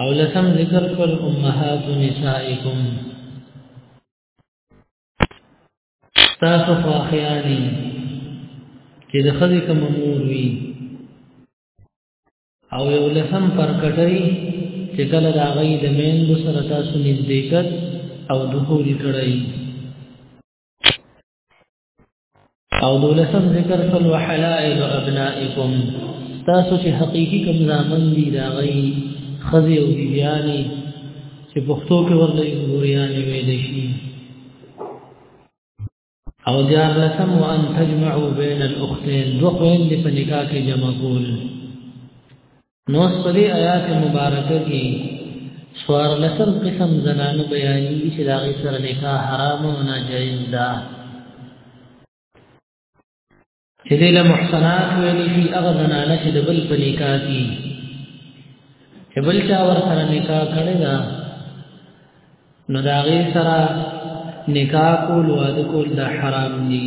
او لسم ذکر کول امهات نسائکم تاسو خو اخیانی چې د خځې کوم مور وي او یو لسم پر کټی چې کله د هغه د میندو سره تاسو نږدېکت او دخول کړئ او دولسم ذکر فل وحلائل ابنائکم تاسو چې حقيقي کوم ځامن دي دا غي خزي او بیاني چې پښتو کې ورلې ګورياني ویل شي او جار لسم وان تجمعوا بين الاختين دوه خويندې په نکاح کې جمع کول نو سپدی آیات مبارکه کې سوار لسم قسم زنانو بیانې چې دا غي سره نکاح حرام او ناجایز ده چې دې له محسنات ویلې شي هغه زنانه چې د بل په نکاح کې چې بل چا ور سره نکاح کړی دا نو دا غي سره نکاح کول واده کول دا حرام دي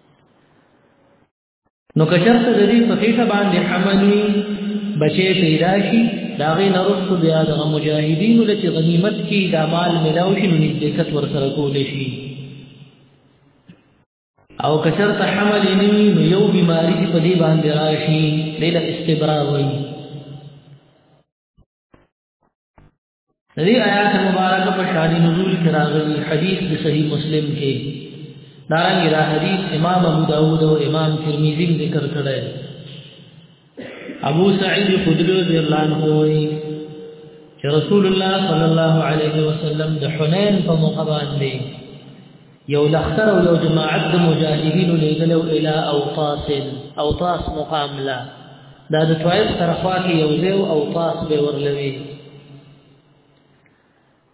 نو کچرته د دې په خېټه باندې حمل وي بچې پیدا شي دا غي نرست بیا د مجاهدین لته غنیمت کې د مال ملاو شي نو نزدېکت ور سره کول شي او کچرته حمل نه نو یو بیماری په دې باندې راشي دله استبرا وایي دې آیات مبارکه په شان نزول کې راغلي حدیث د صحیح مسلم کې دا رنګ دا حدیث امام ابو داود او امام ترمذی ذکر کړی ابو سعید خدری رضی الله عنه وایي چې رسول الله صلی الله علیه وسلم د حنین په موقع باندې یو لختر او یو جماعت د مجاهدینو لیدل او اله او طاس او طاس مقام لا دا د طائف طرفا کې یو ځای او طاس به ورلوي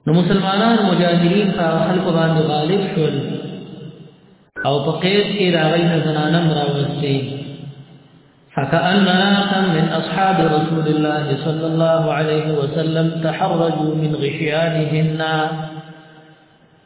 نو مسلمانان مجاهدین په خلکو باندې غالب شول او په قید کې راغی نه زنانه مراوستي فكأننا كم من أصحاب رسول الله صلى الله عليه وسلم تحرجوا من غشيانهن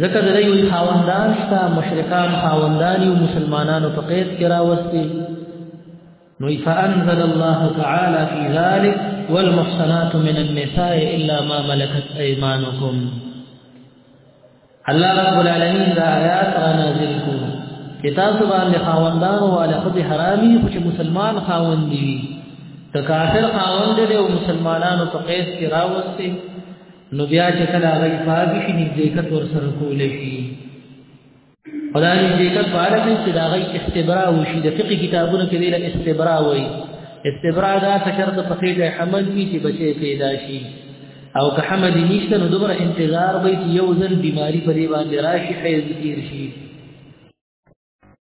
ځکه د دوی خاوندان شته مشرکان خاوندان او مسلمانانو په قید کې راوستي نو فانزل الله تعالی فی ذلک والمحصنات من النساء الا ما ملكت ايمانكم الله رب العالمین دا آیات را نازل کو چې تاسو باندې خاوندان او الخذ حرامي خو چې مسلمان خاوند دي د کافر خاوند دي او مسلمانانو په قید کې راوستي نو بیا چې کله هغه پاک شي نزدېکت ور سره کول شي خدای نزدېکت په اړه چې دا غي استبراء وشي د فقې کتابونو کې ویل استبراء وایي استبراء دا شرط په خېټه حمل وي چې بچي پیدا شي او که حمل نشته نو دومره انتظار به یو ځل بیماری په دی باندې راشي حیض تیر شي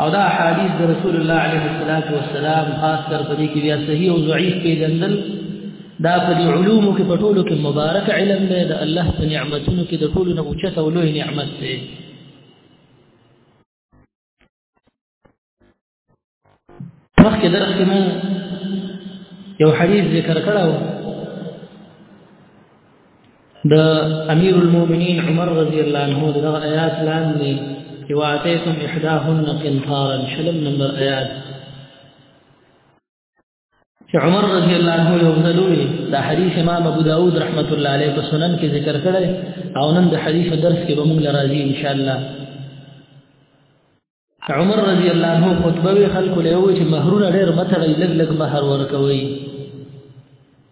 او دا حدیث د رسول الله علیه الصلاۃ والسلام خاص کر په دې کې بیا صحیح او ضعیف پیژندل دا په دې علومو کې په ټولو کې مبارک علم دی د الله په نعمتونو کې د ټولو نه اوچته او لوی نعمت دی مخکې درس کې مو یو حدیث ذکر کړو د امیر المؤمنین عمر رضی الله عنه د آیات لاندې چې واتیتم احداهن قنطارا شلم نمبر آیات چې عمر رضی الله عنه یو ځل وی دا حدیث امام ابو داود رحمت الله علیه په سنن کې ذکر کړی او نن د حدیث درس کې به موږ راځي ان شاء الله عمر رضی الله عنه خطبه وی خلکو له وی چې مہرونه ډېر متړي لګ لګ مہر ورکوي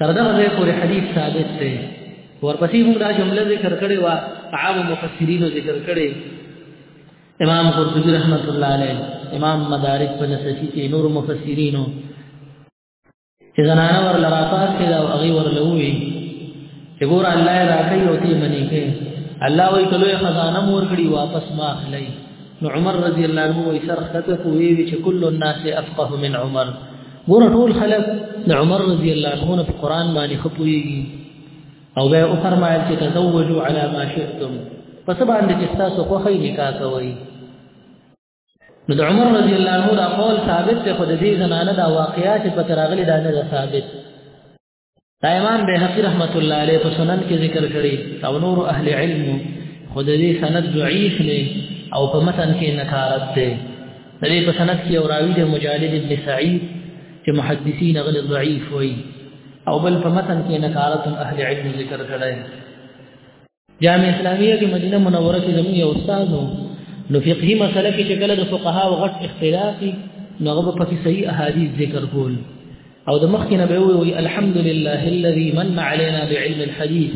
تر دغه ځای پورې حدیث ثابت دی ورپسې موږ دا جمله ذکر کړې و عام مفسرین ذکر کړې امام قرطبی رحمت الله علیه امام مدارک په نسخی کې نور مفسرینو چې زنانه ور لراپات کې دا هغه ور لوي چې ګور الله راکې او تی منی کې الله وی کلو خزانه مور کړی واپس ما اخلي نو عمر رضی الله عنه وی سر خطه کوي چې کل الناس افقه من عمر ګور ټول خلک د عمر رضی الله عنه نه په قران باندې خپويږي او به او فرمایل چې تزوجوا على ما شئتم پس باندې چې تاسو خو خې نکاح کوي نو د عمر رضی الله عنه دا قول ثابت ته خود دې زنانه دا واقعیا چې په تراغلي دا نه ثابت دا امام بهقي رحمت الله علیه په سنن کې ذکر کړی او نور اهل علم خود دې سند ضعیف نه او په متن کې نکارت ده د دې په سند کې او راوی د مجالد ابن سعید چې محدثین غل ضعیف وي او بل په متن کې نکارت اهل علم ذکر کړی جامع اسلامیه کې مدینه منوره کې زموږ یو استاد وو نو فقهي مسله کې چې کله د فقها او غټ اختلافي نو هغه په کې صحیح احادیث ذکر کول او د مخکې نه به وي الحمد لله الذي من علينا بعلم الحديث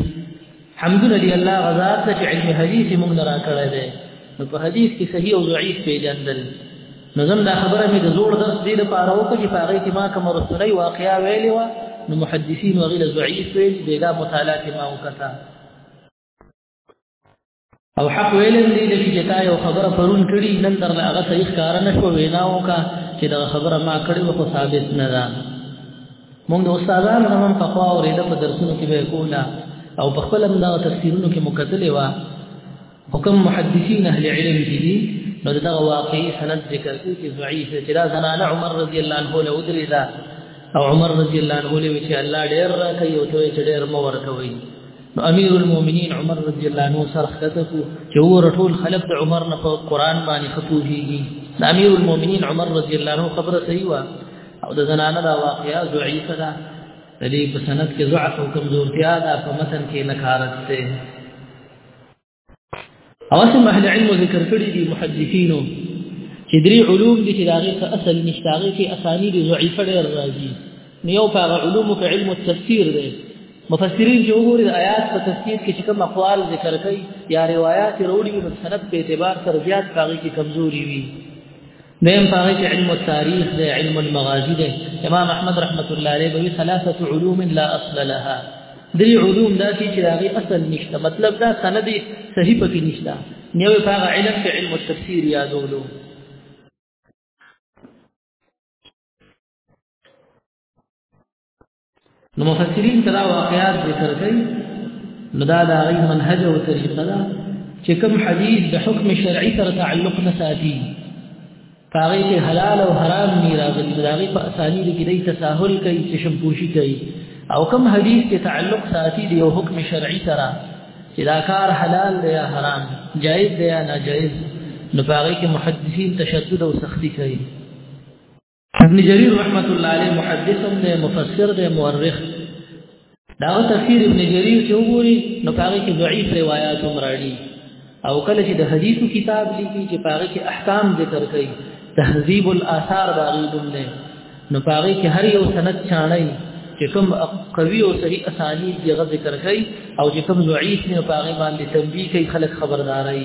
حمد لله الله غزا ته علم حدیث موږ نه راکړی دی نو په حدیث کې صحیح او ضعیف پیژندل نو زم دا خبره مې د زوړ درس دی لپاره وکړه چې په هغه کې ما کوم رسنۍ واقعیا ویلې و نو محدثین وغیله ضعیف ویل بیګا مطالعات ما وکړه او حق ویل دی لکه چې تا یو خبره پرون کړي نن در له هغه صحیح کار نه شو وینا وکړه چې دا خبره ما کړې و خو ثابت نه ده موږ د استادانو هم په خوا او ریده په درسونو کې به کوله او په خپل هم دا تفسیرونو کې مکتلې و حکم محدثین اهل علم چې دي نو دغه واقعي سند ذکر کوي چې ضعیف چې دا زنانه عمر رضی الله عنه له ودرې دا او عمر رضی الله عنه له چې الله ډېر راکړي او ته چې ډېر مو ورکوي نو امیر المؤمنین عمر رضی الله عنه سره خطه کو چې ور ټول خلق د عمر نه په قران باندې خپوهیږي امیر المؤمنین عمر رضی الله عنه خبره صحیح وا او د زنانه دا واقعیا ضعیفه ده د دې په سند کې ضعف او کمزورتیا ده په متن کې نکارت ده او اصل اهل علم ذکر کړی دي محدثینو چې درې علوم دي چې دا غي اصل نشته غي کې اسانید ضعیفه ډېر راځي نو یو په علوم کې علم التفسیر دی مفسرین چې وګوري د آیات په تفسیر کې چې کوم اقوال ذکر کوي یا روایت وروړي په سند په اعتبار سره زیات پاږي کې کمزوري وي دیم پاره کې علم التاریخ دی علم المغازی دی امام احمد رحمت الله علیه به ثلاثه علوم لا اصل لها درې علوم دا چې راغي اصل نشته مطلب دا سند صحیح پکې نشته نیو پاره علم کې علم التفسیر یادولو نو مفسرین کدا واقعات ذکر کوي نو دا د غي منهج او طریقه ده چې کوم حدیث د حکم شرعي سره تعلق نه ساتي هغه کې حلال او حرام نه راغلي دا غي په اساني کې دای تساهل کوي چې شمپوشي کوي او کوم حدیث کې تعلق ساتي د یو حکم شرعي سره چې دا کار حلال دی یا حرام جائز دی یا ناجائز نو هغه کې محدثین تشدد او سختی کوي ابن جرير رحمة الله عليه محدث دی مفسر دی مورخ دا تفسیر ابن جرير چې وګوري نو پاره کې ضعیف روایت هم راړي او کله چې د حدیثو کتاب لیکي چې پاره کې احکام ذکر کوي تهذیب الاثار باغی دوم نه نو پاره کې هر یو سند چاڼي چې کوم قوي او صحیح اسانید دی غو ذکر کوي او چې کوم ضعیف نه پاره باندې تنبیه کوي خلک خبرداري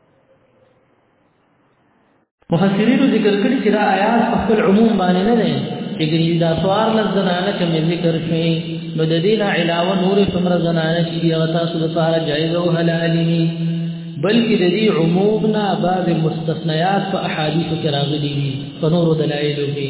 مفسرینو ذکر کړی چې دا آیات په خپل عموم باندې نه دی چې ګنې دا سوار لږ زنانه کوم ذکر شوی نو د دې نه علاوه نور څومره زنانه چې هغه تاسو لپاره جایز او حلال دي بلکې د دې عموم نه بعض مستثنیات په احادیث کې راغلي دي په نورو دلایلو کې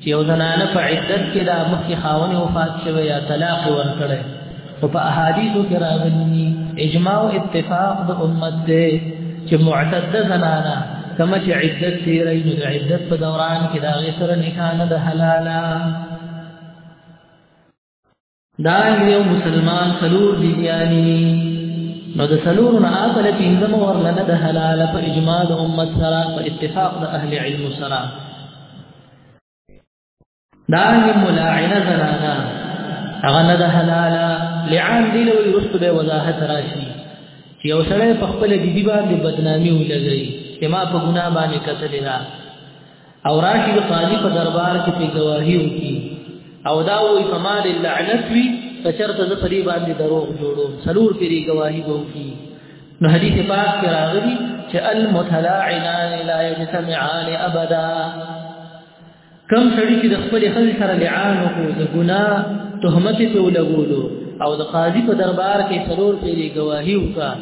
چې یو زنانه په عدت کې دا مخکې خاون وفات شوی یا طلاق ورکړي او په احادیثو کې راغلي اجماع او اتفاق د امت دی چې معتده زنانه کما چې عدت تیرې نو د عدت په دوران کې دا غي سره نکاح نه د حلاله دا یو مسلمان سلور دی بیانی نو د سلور نه اصل پینځم ورله نه د حلال په اجماع د امت سره په اتفاق د اهل علم سره دا یو ملاعنه زنانا هغه نه د حلال لعان دی له ورستو به وضاحت راشي چې یو سره په خپل بیبي باندې بدنامي ولګي چې ما په ګناه باندې قتل نه او راشي د قاضي په دربار کې په گواهی وکي او دا وي په ما د لعنت وي کچرته زه پری باندې دروغ جوړو سلور پری گواهی وکي نو حدیث پاک کې راغلي چې المتلاعنان لا يجتمعان ابدا کم سړي چې د خپل خل سره لعان وکړو د ګناه تهمت په لګولو او د قاضي په دربار کې سلور پری گواهی وکړه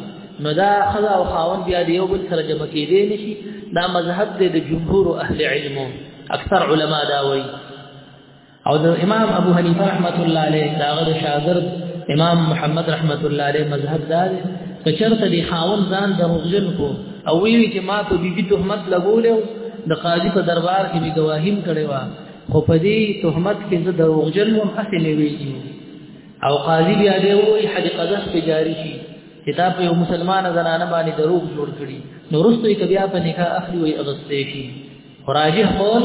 نو دا خدا او خاون بیا د یو بل سره جمع کېدې نشي دا مذهب دی د جمهور اهل علم اکثر علما دا وایي او د امام ابو حنیفه رحمت الله علیه دا غره شاګرد امام محمد رحمت الله علیه مذهب دا دی که چرته دی خاون ځان د مغجن کو او وی چې ما په بیبي تهمت لګولې د قاضي په دربار کې به گواهیم کړي وا خو په دې تهمت کې زه د مغجن هم اصل ویږي او قاضي بیا دی وایي حدیقه ده په جاری شي چې دا په یو مسلمان زنانه باندې دروغ جوړ کړي نو رستوي کبي په نکاح اخلي وي اغستې شي راجح قول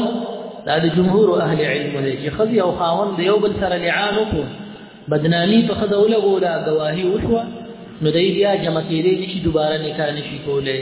دا د جمهور اهل علم دی چې خزي او خاون د یو بل سره لعان وکړو بدنامي په خزه ولګو دا گواهی وشو نو دای بیا جمع کېدې نشي دوباره نکاح نشي کولای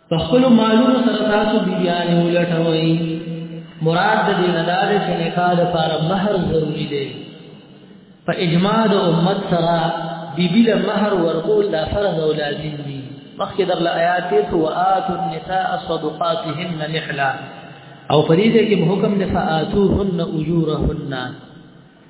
په خپل مالونو سره تاسو بیبیانې ولټوي مراد د دې نه دا دی چې نکاح لپاره مہر ضروری دی په اجماع د امت سره بیبی له مہر ورکول دا فرض او لازم دی مخکې در له آیات ته وآت النساء صدقاتهن نحلا او فریضه کې حکم د فآتوهن اجورهن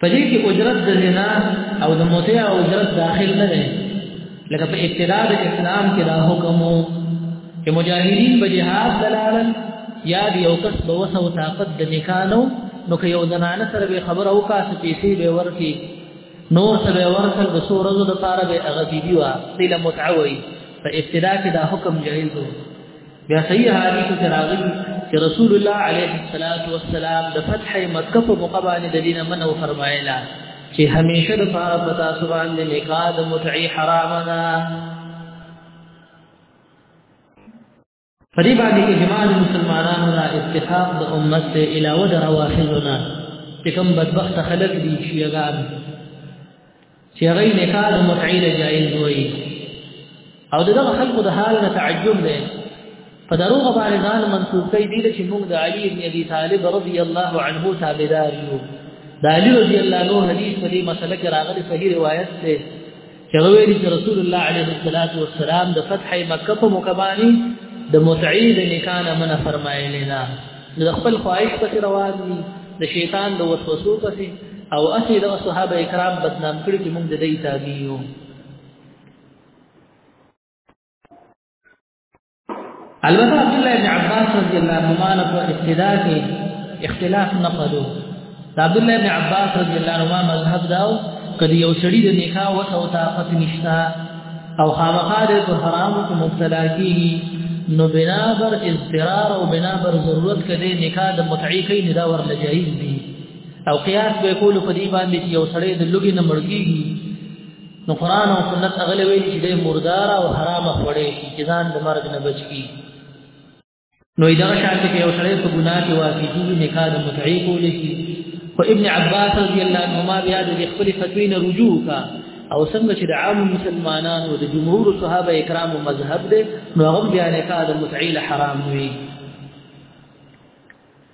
په دې کې اجرت د زنا او د موتې او اجرت داخل نه دی لکه په ابتدا د اسلام کې دا حکم وو چې مجاهدین به جهاد دلالت یا د یو کس په وسه او طاقت د نکانو نو که یو زنانه سره به خبره وکړه چې پیسې به ورکړي نور څه به ورکړ د څو ورځو لپاره به هغه بیبي وه قیل متعوي په ابتدا کې دا حکم جایز وو بیا صحیح حدیث کې راغلی چې رسول الله علیه الصلاۃ والسلام د فتح مکه په موقع باندې د دینه منو فرمایلا چې همیشه د پاره پتا سبحان دې نکاح د متعی حرام ده پدې باندې کې جماع مسلمانانو را اتفاق د امت ته علاوه د روافضنا چې کوم بدبخت خلک دي شيعان چې هغه نکاح د متعې له جایز وي او دغه خلکو د حال نه تعجب دی په دروغ باندې ځان منسوب کوي دي چې موږ د علي بن ابي طالب رضی الله عنه تابعدار یو د علي رضی الله عنه حدیث په دې مسله کې راغلي صحیح روایت ده چې ویلي چې رسول الله عليه الصلاه والسلام د فتح مکه په مکبانی د متعې د نکاح نه منع فرمایلی نه د خپل خواهش پسې روان دي د شیطان د وسوسو پسې او اسی د صحابه کرام بدنام کړي چې موږ د دې تابع یو البته عبد الله بن عباس رضی الله عنهما په ابتدا کې اختلاف نه پدو عبد الله بن عباس رضی الله عنهما مذهب داو کدی یو سړی د نکاح وته او طاقت نشتا او خامخا د حرام کو مبتلا کی نو بنا بر اضطرار او بنا بر ضرورت کدی نکاح د متعی کی ندا ور لجایز دی او قیاس به کول په دی باندې چې یو سړی د لګي نه مړکی نو قران او سنت اغلې ویل چې د مردار او حرام خوړې چې ځان د مرګ نه بچ کی نو دا شان چې یو سړی په ګناه کې واقع کیږي نکاح د متعی کول شي خو ابن عباس رضی الله عنهما بیا د خپل فتوی نه رجوع کا او څنګه چې د عام مسلمانانو د جمهور صحابه کرامو مذهب دی نو هغه بیا نکاح د متعی حرام وي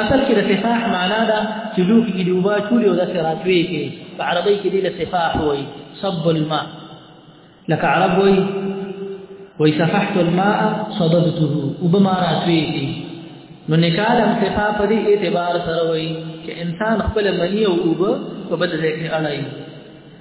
اصل کې د سفاح معنا دا چې لوخي کې دوبا چولې او د سراتوي کې په عربی کې دی له سفاح وای صب الماء لك عرب وای وای سفحت الماء صددته وبما راتوي کې نو نکاله سفاح په دې اعتبار سره وای چې انسان خپل منی او وب په بل ځای کې اړای